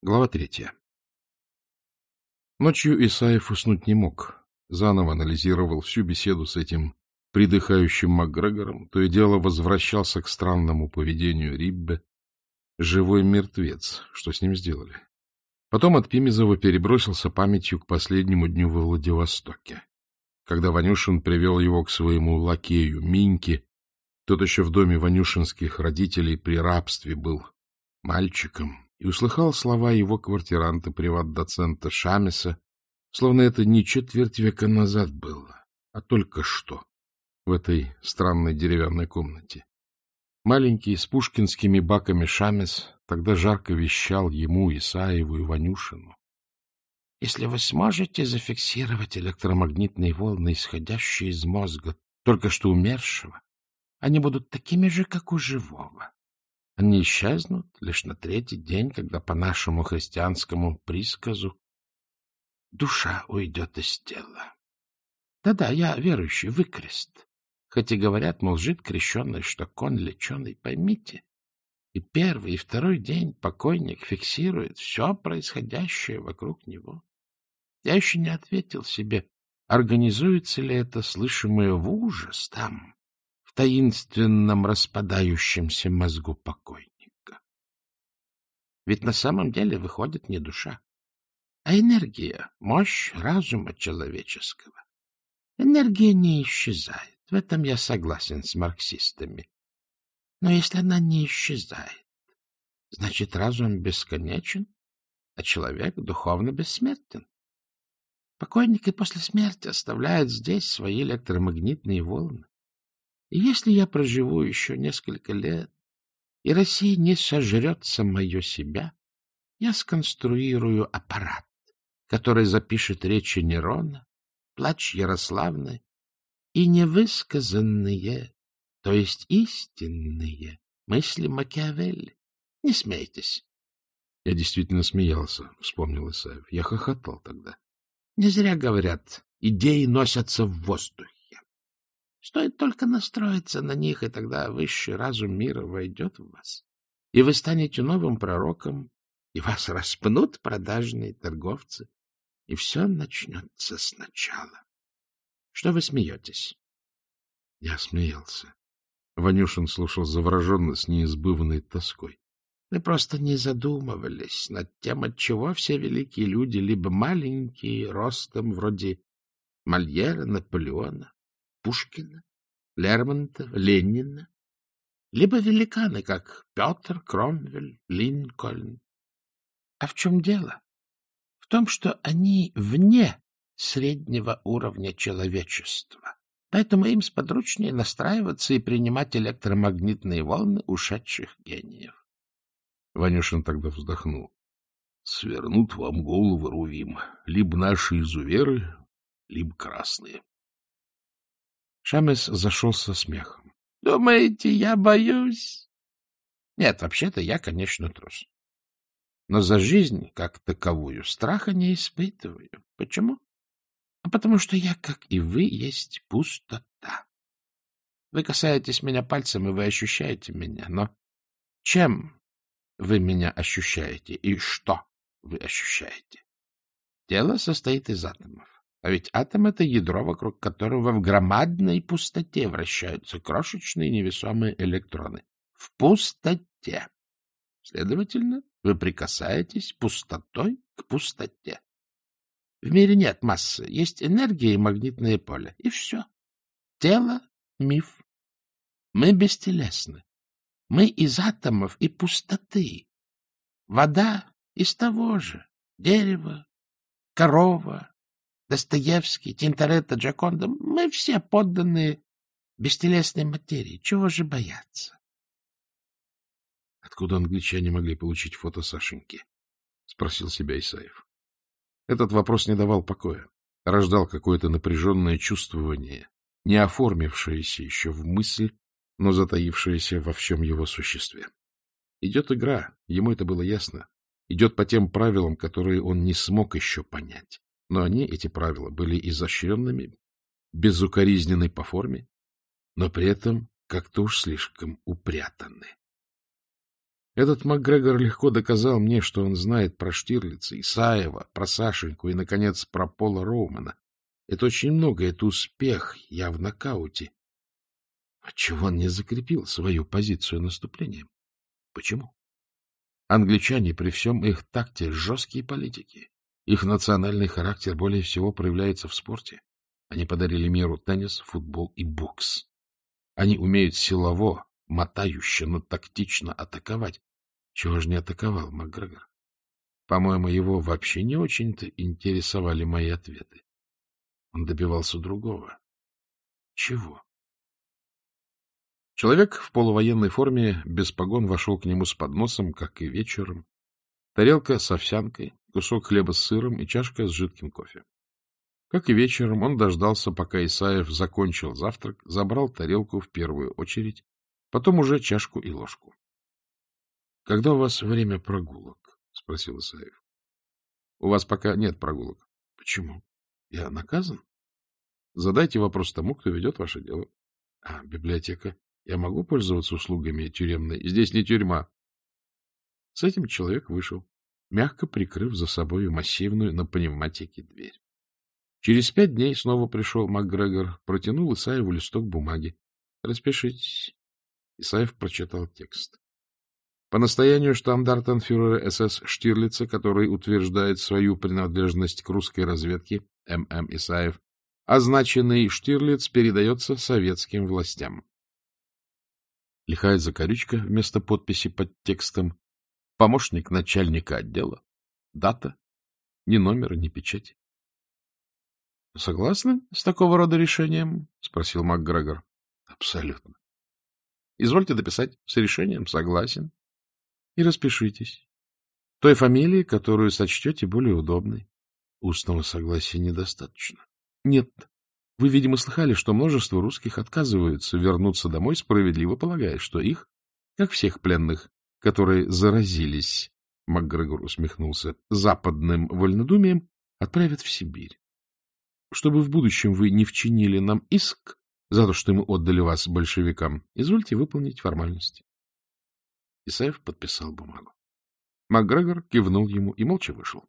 Глава третья. Ночью Исаев уснуть не мог. Заново анализировал всю беседу с этим придыхающим Макгрегором, то и дело возвращался к странному поведению Риббе. Живой мертвец. Что с ним сделали? Потом от Пимезова перебросился памятью к последнему дню во Владивостоке. Когда Ванюшин привел его к своему лакею Миньке, тот еще в доме ванюшинских родителей при рабстве был мальчиком, и услыхал слова его квартиранта, приват-доцента Шамеса, словно это не четверть века назад было, а только что, в этой странной деревянной комнате. Маленький, с пушкинскими баками Шамес тогда жарко вещал ему, Исаеву и Ванюшину. — Если вы сможете зафиксировать электромагнитные волны, исходящие из мозга только что умершего, они будут такими же, как у живого. Они исчезнут лишь на третий день, когда по нашему христианскому присказу душа уйдет из тела. Да-да, я верующий, выкрест. Хоть и говорят, мол, жид крещенный, что кон леченый, поймите. И первый, и второй день покойник фиксирует все происходящее вокруг него. Я еще не ответил себе, организуется ли это слышимое в ужас там, таинственном распадающемся мозгу покойника. Ведь на самом деле выходит не душа, а энергия, мощь разума человеческого. Энергия не исчезает, в этом я согласен с марксистами. Но если она не исчезает, значит разум бесконечен, а человек духовно бессмертен. Покойник и после смерти оставляет здесь свои электромагнитные волны. Если я проживу еще несколько лет, и Россия не сожрет самое себя, я сконструирую аппарат, который запишет речи Нерона, плач Ярославны и невысказанные, то есть истинные, мысли Макиавелли. Не смейтесь. Я действительно смеялся, вспомнил Исаев. Я хохотал тогда. Не зря говорят, идеи носятся в воздухе. Стоит только настроиться на них, и тогда высший разум мира войдет в вас, и вы станете новым пророком, и вас распнут продажные торговцы, и все начнется сначала. Что вы смеетесь? Я смеялся. Ванюшин слушал завороженно с неизбывной тоской. Мы просто не задумывались над тем, отчего все великие люди либо маленькие, ростом вроде Мольера, Наполеона, Пушкина, Лермонтова, Ленина, либо великаны, как Петр, Кромвель, Линкольн. А в чем дело? В том, что они вне среднего уровня человечества. Поэтому им сподручнее настраиваться и принимать электромагнитные волны ушедших гениев. Ванюшин тогда вздохнул. Свернут вам головы, Рувим, либо наши изуверы, либо красные. Шамес зашелся смехом. — Думаете, я боюсь? Нет, вообще-то я, конечно, трус. Но за жизнь, как таковую, страха не испытываю. Почему? А потому что я, как и вы, есть пустота. Вы касаетесь меня пальцем, и вы ощущаете меня. Но чем вы меня ощущаете и что вы ощущаете? Тело состоит из атомов. А ведь атом — это ядро, вокруг которого в громадной пустоте вращаются крошечные невесомые электроны. В пустоте. Следовательно, вы прикасаетесь пустотой к пустоте. В мире нет массы, есть энергия и магнитное поле. И все. Тело — миф. Мы бестелесны. Мы из атомов и пустоты. Вода из того же. Дерево, корова, Достоевский, Тинторетто, Джаконда, мы все подданные бестелесной материи. Чего же бояться? — Откуда англичане могли получить фото Сашеньки? — спросил себя Исаев. Этот вопрос не давал покоя, рождал какое-то напряженное чувствование, не оформившееся еще в мысль, но затаившееся во всем его существе. Идет игра, ему это было ясно, идет по тем правилам, которые он не смог еще понять. Но они, эти правила, были изощренными, безукоризненной по форме, но при этом как-то уж слишком упрятаны. Этот МакГрегор легко доказал мне, что он знает про Штирлица, Исаева, про Сашеньку и, наконец, про Пола Роумана. Это очень много, это успех, я в нокауте. Отчего он не закрепил свою позицию наступлением? Почему? Англичане при всем их такте жесткие политики. Их национальный характер более всего проявляется в спорте. Они подарили миру теннис, футбол и бокс. Они умеют силово, мотающе, но тактично атаковать. Чего же не атаковал МакГрегор? По-моему, его вообще не очень-то интересовали мои ответы. Он добивался другого. Чего? Человек в полувоенной форме без погон вошел к нему с подносом, как и вечером. Тарелка с овсянкой, кусок хлеба с сыром и чашка с жидким кофе. Как и вечером, он дождался, пока Исаев закончил завтрак, забрал тарелку в первую очередь, потом уже чашку и ложку. — Когда у вас время прогулок? — спросил Исаев. — У вас пока нет прогулок. — Почему? Я наказан? — Задайте вопрос тому, кто ведет ваше дело. — А, библиотека? Я могу пользоваться услугами тюремной? Здесь не тюрьма. С этим человек вышел мягко прикрыв за собою массивную на пневматике дверь. Через пять дней снова пришел МакГрегор, протянул Исаеву листок бумаги. — Распишитесь. Исаев прочитал текст. По настоянию штамдартенфюрера СС Штирлица, который утверждает свою принадлежность к русской разведке, М.М. Исаев, означенный Штирлиц передается советским властям. Лихая закорючка вместо подписи под текстом помощник начальника отдела. Дата, ни номера, ни печати. — Согласны с такого рода решением? — спросил МакГрегор. — Абсолютно. — Извольте дописать. С решением согласен. И распишитесь. Той фамилии, которую сочтете более удобной. Устного согласия недостаточно. — Нет. Вы, видимо, слыхали, что множество русских отказываются вернуться домой, справедливо полагая, что их, как всех пленных, которые заразились, МакГрегор усмехнулся, западным вольнодумием, отправят в Сибирь. Чтобы в будущем вы не вчинили нам иск за то, что мы отдали вас большевикам, извольте выполнить формальности. Исаев подписал бумагу. МакГрегор кивнул ему и молча вышел.